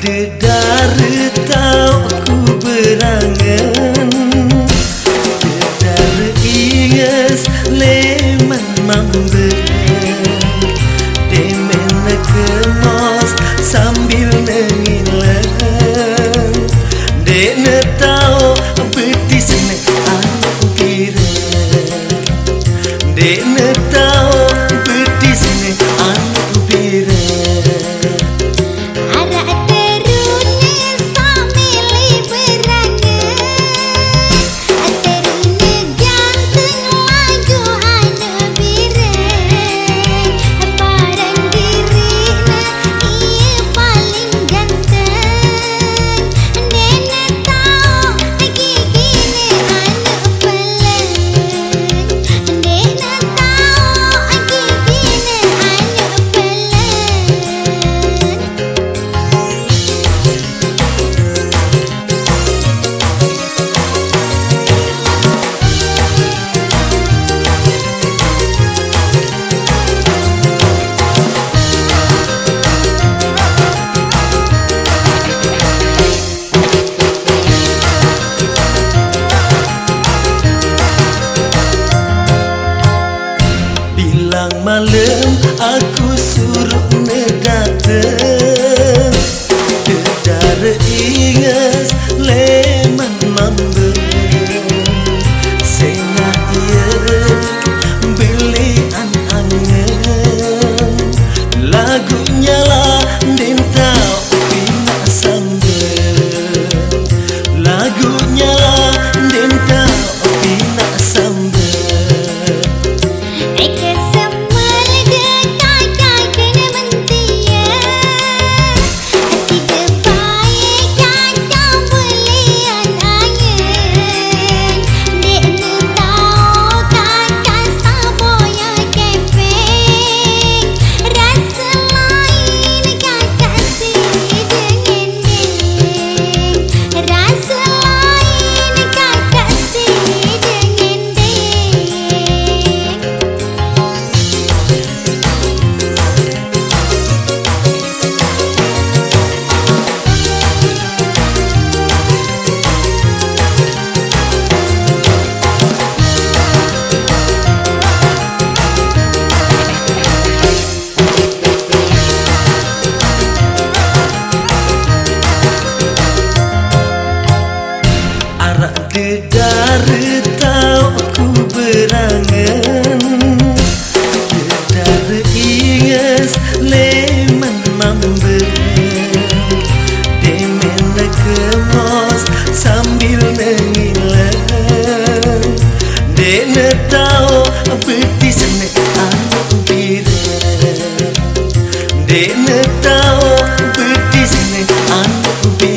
Dedar tau ku berangan Dedar ies leman mamber Demen kemos sambil nengilan Dene tau betis ne angkiran Dene Ingat ඇවිල්ල දෙනතාව අපතිසන අන්පිර දෙනතාව පටිසන අන්පිර